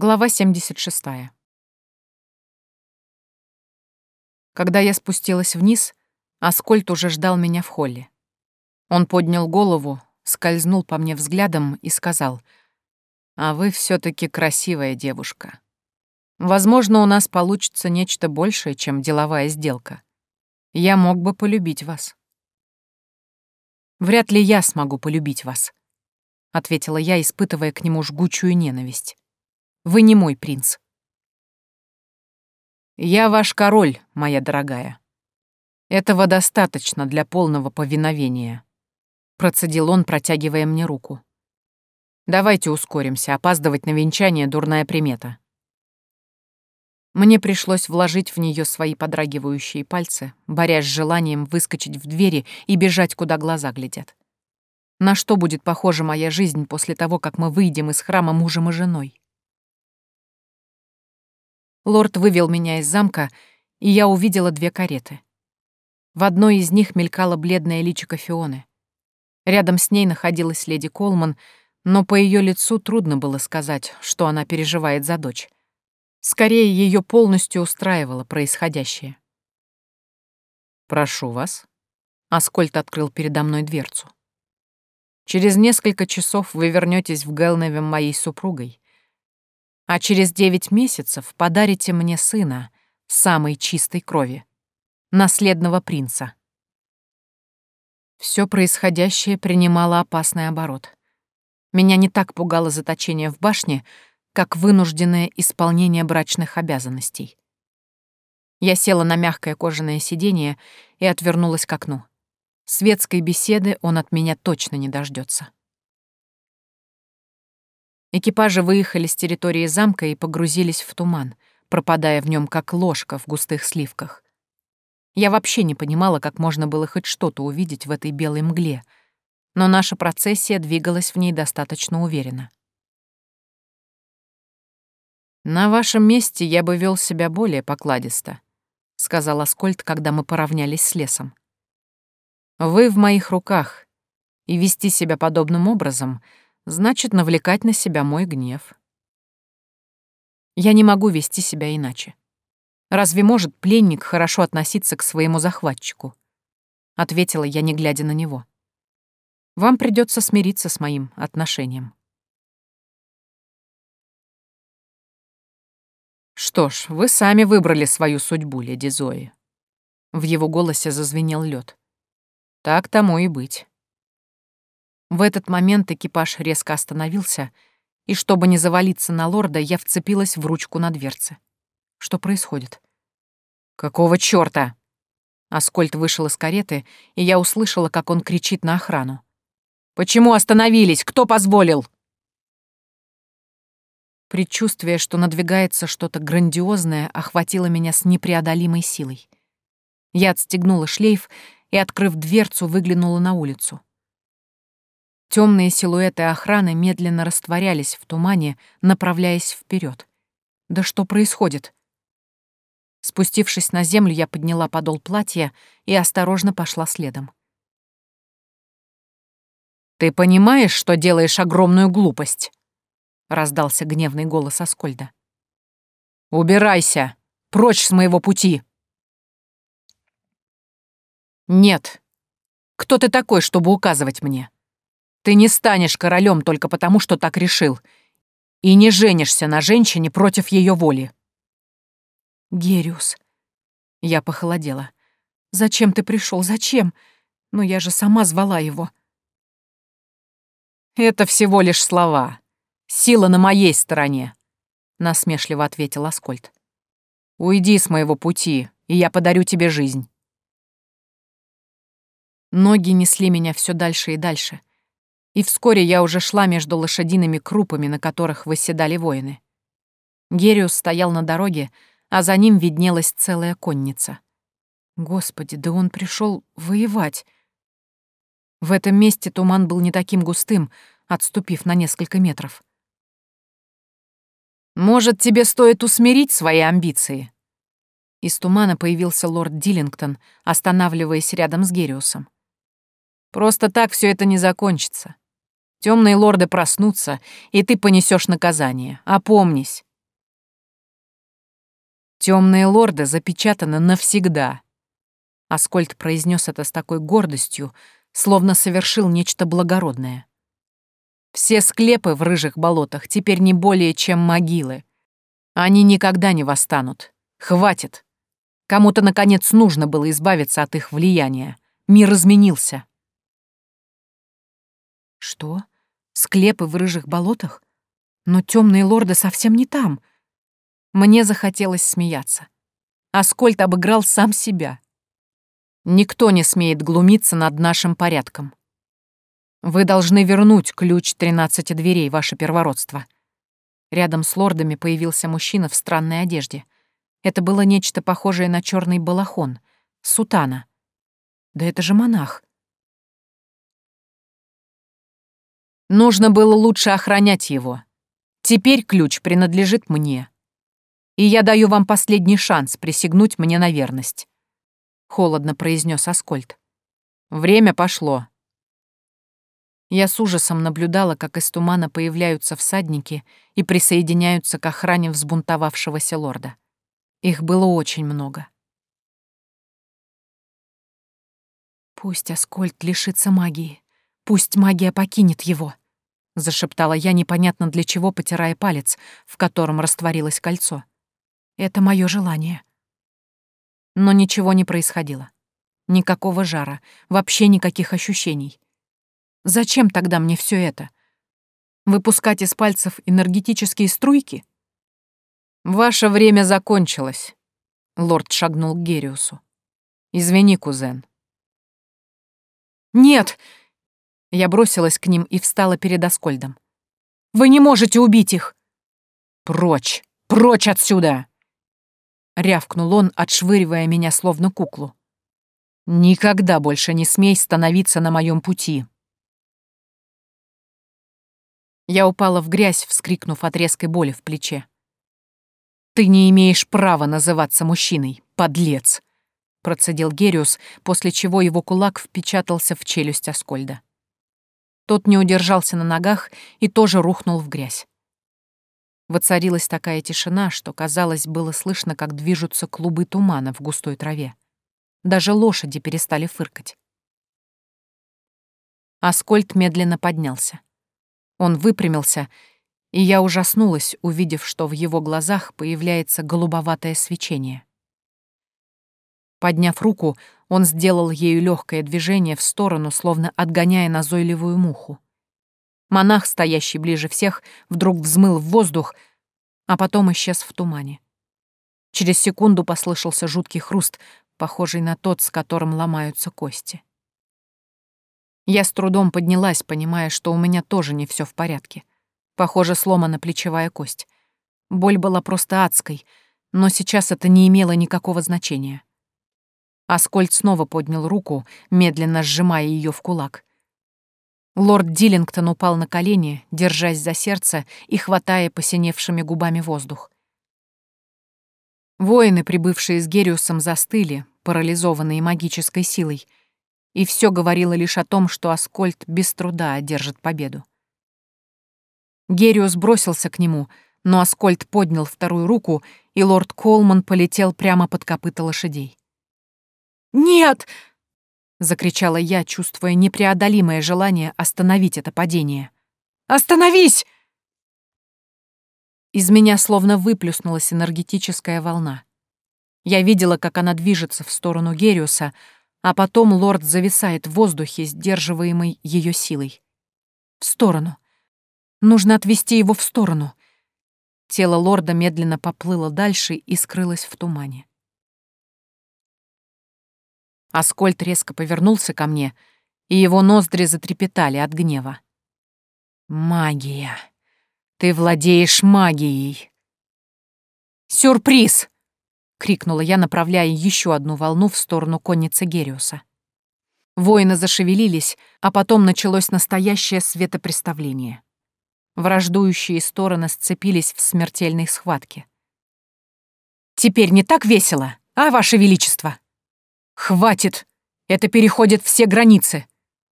Глава 76. Когда я спустилась вниз, Аскольд уже ждал меня в холле. Он поднял голову, скользнул по мне взглядом и сказал, «А вы все таки красивая девушка. Возможно, у нас получится нечто большее, чем деловая сделка. Я мог бы полюбить вас». «Вряд ли я смогу полюбить вас», — ответила я, испытывая к нему жгучую ненависть. Вы не мой принц. Я ваш король, моя дорогая. Этого достаточно для полного повиновения. Процедил он, протягивая мне руку. Давайте ускоримся, опаздывать на венчание — дурная примета. Мне пришлось вложить в нее свои подрагивающие пальцы, борясь с желанием выскочить в двери и бежать, куда глаза глядят. На что будет похожа моя жизнь после того, как мы выйдем из храма мужем и женой? Лорд вывел меня из замка, и я увидела две кареты. В одной из них мелькала бледная личико Фионы. Рядом с ней находилась леди Колман, но по ее лицу трудно было сказать, что она переживает за дочь. Скорее, ее полностью устраивало происходящее. «Прошу вас». Аскольд открыл передо мной дверцу. «Через несколько часов вы вернетесь в Гелневе моей супругой, а через девять месяцев подарите мне сына самой чистой крови, наследного принца. Все происходящее принимало опасный оборот. Меня не так пугало заточение в башне, как вынужденное исполнение брачных обязанностей. Я села на мягкое кожаное сиденье и отвернулась к окну. Светской беседы он от меня точно не дождется. Экипажи выехали с территории замка и погрузились в туман, пропадая в нем как ложка в густых сливках. Я вообще не понимала, как можно было хоть что-то увидеть в этой белой мгле, но наша процессия двигалась в ней достаточно уверенно. «На вашем месте я бы вел себя более покладисто», — сказал Аскольд, когда мы поравнялись с лесом. «Вы в моих руках, и вести себя подобным образом — значит навлекать на себя мой гнев. Я не могу вести себя иначе. Разве может пленник хорошо относиться к своему захватчику? Ответила я, не глядя на него. Вам придется смириться с моим отношением. Что ж, вы сами выбрали свою судьбу, леди Зои. В его голосе зазвенел лед. Так тому и быть. В этот момент экипаж резко остановился, и чтобы не завалиться на лорда, я вцепилась в ручку на дверце. Что происходит? «Какого чёрта?» Аскольд вышел из кареты, и я услышала, как он кричит на охрану. «Почему остановились? Кто позволил?» Предчувствие, что надвигается что-то грандиозное, охватило меня с непреодолимой силой. Я отстегнула шлейф и, открыв дверцу, выглянула на улицу. Темные силуэты охраны медленно растворялись в тумане, направляясь вперед. Да что происходит? Спустившись на землю, я подняла подол платья и осторожно пошла следом. «Ты понимаешь, что делаешь огромную глупость?» — раздался гневный голос Аскольда. «Убирайся! Прочь с моего пути!» «Нет. Кто ты такой, чтобы указывать мне?» Ты не станешь королем только потому, что так решил, и не женишься на женщине против ее воли. Гериус. Я похолодела. Зачем ты пришел? Зачем? Но я же сама звала его. Это всего лишь слова. Сила на моей стороне, насмешливо ответил Аскольд. Уйди с моего пути, и я подарю тебе жизнь. Ноги несли меня все дальше и дальше и вскоре я уже шла между лошадиными крупами, на которых восседали воины. Гериус стоял на дороге, а за ним виднелась целая конница. Господи, да он пришел воевать. В этом месте туман был не таким густым, отступив на несколько метров. «Может, тебе стоит усмирить свои амбиции?» Из тумана появился лорд Диллингтон, останавливаясь рядом с Гериусом. «Просто так все это не закончится. Темные лорды проснутся, и ты понесешь наказание. Опомнись. Темные лорды запечатаны навсегда. Аскольд произнес это с такой гордостью, словно совершил нечто благородное. Все склепы в рыжих болотах теперь не более чем могилы. Они никогда не восстанут. Хватит. Кому-то, наконец, нужно было избавиться от их влияния. Мир изменился. Что? Склепы в рыжих болотах? Но темные лорды совсем не там. Мне захотелось смеяться. Аскольд обыграл сам себя. Никто не смеет глумиться над нашим порядком. Вы должны вернуть ключ тринадцати дверей, ваше первородство. Рядом с лордами появился мужчина в странной одежде. Это было нечто похожее на черный балахон, сутана. Да это же монах. Нужно было лучше охранять его. Теперь ключ принадлежит мне. И я даю вам последний шанс присягнуть мне на верность. Холодно произнес Аскольд. Время пошло. Я с ужасом наблюдала, как из тумана появляются всадники и присоединяются к охране взбунтовавшегося лорда. Их было очень много. Пусть Аскольд лишится магии. Пусть магия покинет его, зашептала я непонятно для чего, потирая палец, в котором растворилось кольцо. Это мое желание. Но ничего не происходило. Никакого жара, вообще никаких ощущений. Зачем тогда мне все это? Выпускать из пальцев энергетические струйки? Ваше время закончилось. Лорд шагнул к Гериусу. Извини, кузен. Нет, я бросилась к ним и встала перед Аскольдом. «Вы не можете убить их!» «Прочь! Прочь отсюда!» Рявкнул он, отшвыривая меня словно куклу. «Никогда больше не смей становиться на моем пути!» Я упала в грязь, вскрикнув от резкой боли в плече. «Ты не имеешь права называться мужчиной, подлец!» процедил Гериус, после чего его кулак впечатался в челюсть Аскольда. Тот не удержался на ногах и тоже рухнул в грязь. Воцарилась такая тишина, что, казалось, было слышно, как движутся клубы тумана в густой траве. Даже лошади перестали фыркать. Аскольд медленно поднялся. Он выпрямился, и я ужаснулась, увидев, что в его глазах появляется голубоватое свечение. Подняв руку, он сделал ею легкое движение в сторону, словно отгоняя назойливую муху. Монах, стоящий ближе всех, вдруг взмыл в воздух, а потом исчез в тумане. Через секунду послышался жуткий хруст, похожий на тот, с которым ломаются кости. Я с трудом поднялась, понимая, что у меня тоже не все в порядке. Похоже, сломана плечевая кость. Боль была просто адской, но сейчас это не имело никакого значения. Аскольд снова поднял руку, медленно сжимая ее в кулак. Лорд Диллингтон упал на колени, держась за сердце и хватая посиневшими губами воздух. Воины, прибывшие с Гериусом, застыли, парализованные магической силой, и все говорило лишь о том, что Аскольд без труда одержит победу. Гериус бросился к нему, но Аскольд поднял вторую руку, и лорд Колман полетел прямо под копыта лошадей. «Нет!» — закричала я, чувствуя непреодолимое желание остановить это падение. «Остановись!» Из меня словно выплюснулась энергетическая волна. Я видела, как она движется в сторону Гериуса, а потом лорд зависает в воздухе, сдерживаемый ее силой. В сторону. Нужно отвести его в сторону. Тело лорда медленно поплыло дальше и скрылось в тумане. Аскольд резко повернулся ко мне, и его ноздри затрепетали от гнева. «Магия! Ты владеешь магией!» «Сюрприз!» — крикнула я, направляя еще одну волну в сторону конницы Гериуса. Воины зашевелились, а потом началось настоящее светопреставление. Враждующие стороны сцепились в смертельной схватке. «Теперь не так весело, а, Ваше Величество?» «Хватит! Это переходит все границы!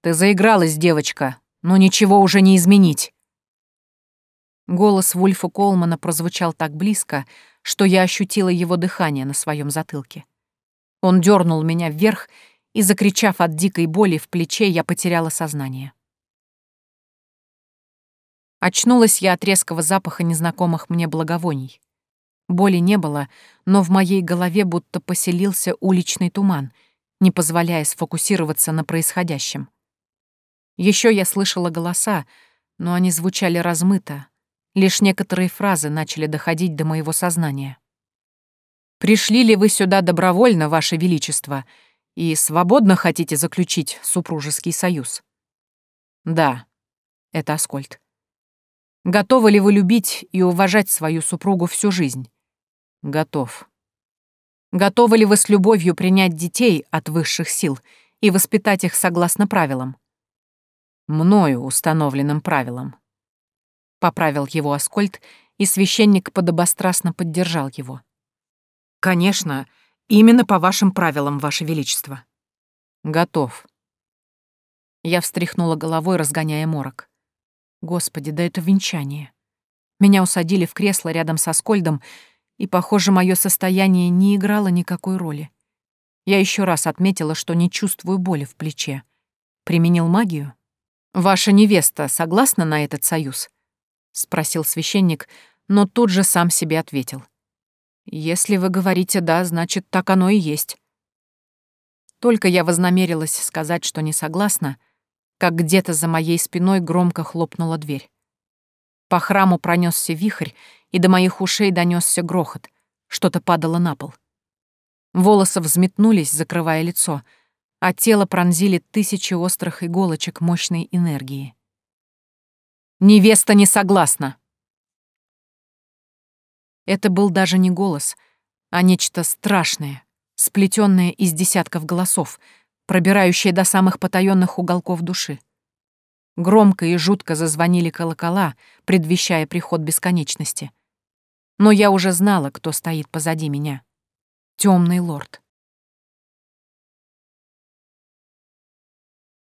Ты заигралась, девочка, но ничего уже не изменить!» Голос Вульфа Колмана прозвучал так близко, что я ощутила его дыхание на своем затылке. Он дернул меня вверх, и, закричав от дикой боли в плече, я потеряла сознание. Очнулась я от резкого запаха незнакомых мне благовоний. Боли не было, но в моей голове будто поселился уличный туман, не позволяя сфокусироваться на происходящем. Еще я слышала голоса, но они звучали размыто, лишь некоторые фразы начали доходить до моего сознания. «Пришли ли вы сюда добровольно, Ваше Величество, и свободно хотите заключить супружеский союз?» «Да», — это Аскольд. Готовы ли вы любить и уважать свою супругу всю жизнь? Готов. Готовы ли вы с любовью принять детей от высших сил и воспитать их согласно правилам? Мною установленным правилам. Поправил его Аскольд, и священник подобострастно поддержал его. Конечно, именно по вашим правилам, Ваше Величество. Готов. Я встряхнула головой, разгоняя морок. Господи, да это венчание. Меня усадили в кресло рядом со Скольдом, и, похоже, мое состояние не играло никакой роли. Я еще раз отметила, что не чувствую боли в плече. Применил магию? «Ваша невеста согласна на этот союз?» — спросил священник, но тут же сам себе ответил. «Если вы говорите «да», значит, так оно и есть». Только я вознамерилась сказать, что не согласна, как где-то за моей спиной громко хлопнула дверь. По храму пронесся вихрь, и до моих ушей донесся грохот. Что-то падало на пол. Волосы взметнулись, закрывая лицо, а тело пронзили тысячи острых иголочек мощной энергии. «Невеста не согласна!» Это был даже не голос, а нечто страшное, сплетенное из десятков голосов — пробирающее до самых потаенных уголков души. Громко и жутко зазвонили колокола, предвещая приход бесконечности. Но я уже знала, кто стоит позади меня. Темный лорд.